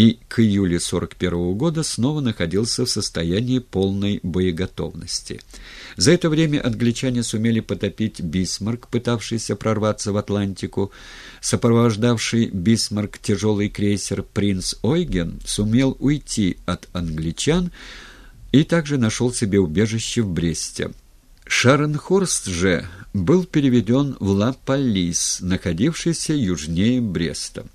и к июлю 41 года снова находился в состоянии полной боеготовности. За это время англичане сумели потопить «Бисмарк», пытавшийся прорваться в Атлантику. Сопровождавший «Бисмарк» тяжелый крейсер «Принц Ойген» сумел уйти от англичан и также нашел себе убежище в Бресте. Шарнхорст же был переведен в Ла-Паллис, находившийся южнее Бреста.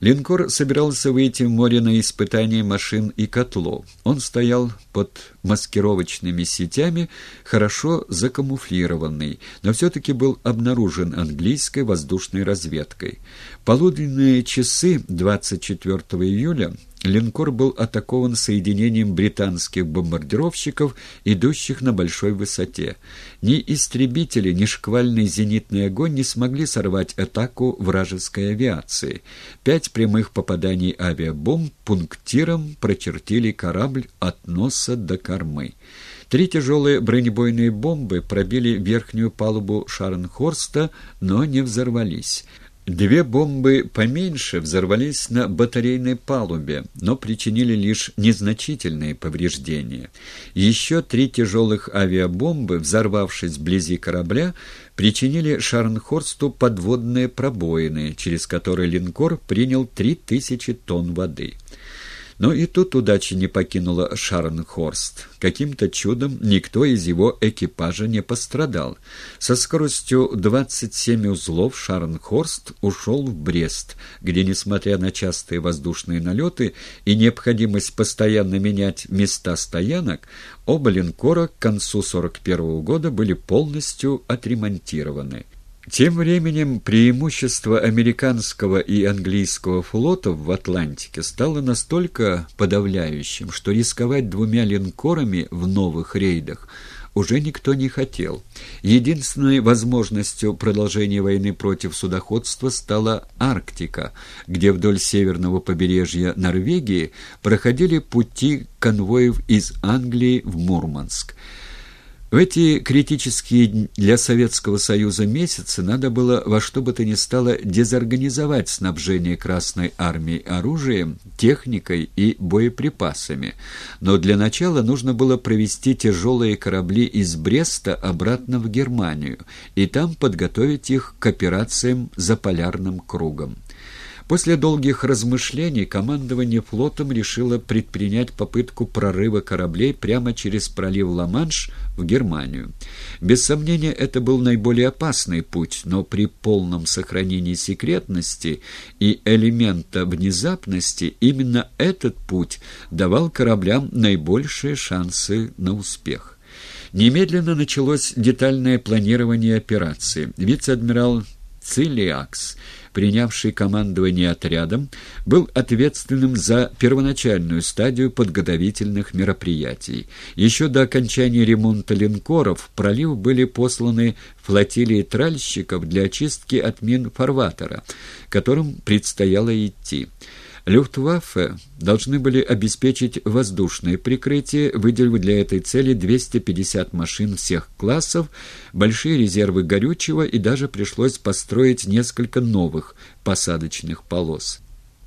Линкор собирался выйти в море на испытание машин и котлов. Он стоял под маскировочными сетями, хорошо закамуфлированный, но все-таки был обнаружен английской воздушной разведкой. Полуденные часы 24 июля линкор был атакован соединением британских бомбардировщиков, идущих на большой высоте. Ни истребители, ни шквальный зенитный огонь не смогли сорвать атаку вражеской авиации. Пять прямых попаданий авиабомб пунктиром прочертили корабль от носа до кормы. Три тяжелые бронебойные бомбы пробили верхнюю палубу Шарнхорста, но не взорвались. Две бомбы поменьше взорвались на батарейной палубе, но причинили лишь незначительные повреждения. Еще три тяжелых авиабомбы, взорвавшись вблизи корабля, причинили Шарнхорсту подводные пробоины, через которые линкор принял 3000 тонн воды. Но и тут удача не покинула Шарнхорст. Каким-то чудом никто из его экипажа не пострадал. Со скоростью 27 узлов Шарнхорст ушел в Брест, где, несмотря на частые воздушные налеты и необходимость постоянно менять места стоянок, оба линкора к концу 41 года были полностью отремонтированы. Тем временем преимущество американского и английского флотов в Атлантике стало настолько подавляющим, что рисковать двумя линкорами в новых рейдах уже никто не хотел. Единственной возможностью продолжения войны против судоходства стала Арктика, где вдоль северного побережья Норвегии проходили пути конвоев из Англии в Мурманск. В эти критические для Советского Союза месяцы надо было во что бы то ни стало дезорганизовать снабжение Красной Армии оружием, техникой и боеприпасами. Но для начала нужно было провести тяжелые корабли из Бреста обратно в Германию и там подготовить их к операциям за полярным кругом. После долгих размышлений командование флотом решило предпринять попытку прорыва кораблей прямо через пролив Ла-Манш в Германию. Без сомнения, это был наиболее опасный путь, но при полном сохранении секретности и элемента внезапности именно этот путь давал кораблям наибольшие шансы на успех. Немедленно началось детальное планирование операции. Вице-адмирал Цилиакс принявший командование отрядом, был ответственным за первоначальную стадию подготовительных мероприятий. Еще до окончания ремонта линкоров в пролив были посланы флотилии тральщиков для очистки от мин фарватера, которым предстояло идти. Люфтваффе должны были обеспечить воздушное прикрытие, выделив для этой цели 250 машин всех классов, большие резервы горючего и даже пришлось построить несколько новых посадочных полос.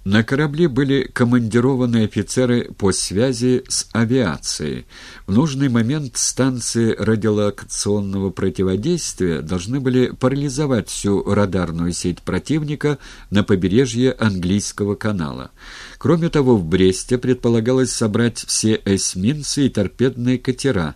На корабле были командированы офицеры по связи с авиацией. В нужный момент станции радиолокационного противодействия должны были парализовать всю радарную сеть противника на побережье Английского канала. Кроме того, в Бресте предполагалось собрать все эсминцы и торпедные катера,